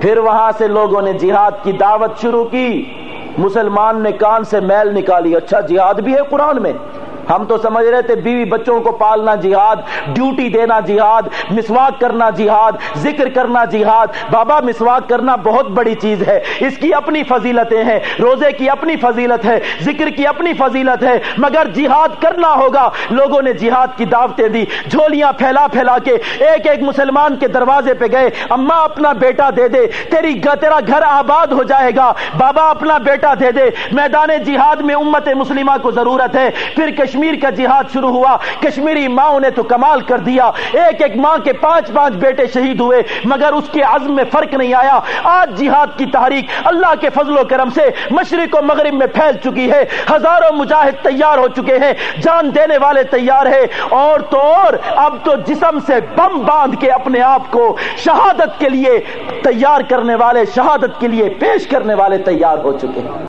پھر وہاں سے لوگوں نے جہاد کی دعوت شروع کی۔ مسلمان نے کان سے میل نکالی۔ اچھا جہاد بھی ہے قرآن میں۔ ہم تو سمجھ رہے تھے بیوی بچوں کو پالنا جہاد ڈیوٹی دینا جہاد، مسواک کرنا جہاد، ذکر کرنا جہاد۔ بابا، مسواک کرنا بہت بڑی چیز ہے۔ اس کی اپنی فضیلتیں ہیں، روزے کی اپنی فضیلت ہے، ذکر کی اپنی فضیلت ہے۔ مگر جہاد کرنا ہوگا۔ لوگوں نے جہاد کی دعوتیں دی۔ جھولیاں پھیلا پھیلا کے ایک ایک مسلمان کے دروازے پہ گئے۔ اما اپنا بیٹا دے دے، تیری تیرا گھر آباد ہو جائے گا۔ بابا اپنا بیٹا دے دے۔ میدان جہاد میں امت مسلمہ کو ضرورت ہے۔ پھر کشمیر کشمیر کا جہاد شروع ہوا۔ کشمیری ماں نے تو کمال کر دیا۔ ایک ایک ماں کے پانچ پانچ بیٹے شہید ہوئے، مگر اس کے عزم میں فرق نہیں آیا۔ آج جہاد کی تحریک اللہ کے فضل و کرم سے مشرق و مغرب میں پھیل چکی ہے۔ ہزاروں مجاہد تیار ہو چکے ہیں، جان دینے والے تیار ہیں۔ اور تو اور، اب تو جسم سے بم باندھ کے اپنے آپ کو شہادت کے لیے تیار کرنے والے، شہادت کے لیے پیش کرنے والے تیار ہو چکے ہیں۔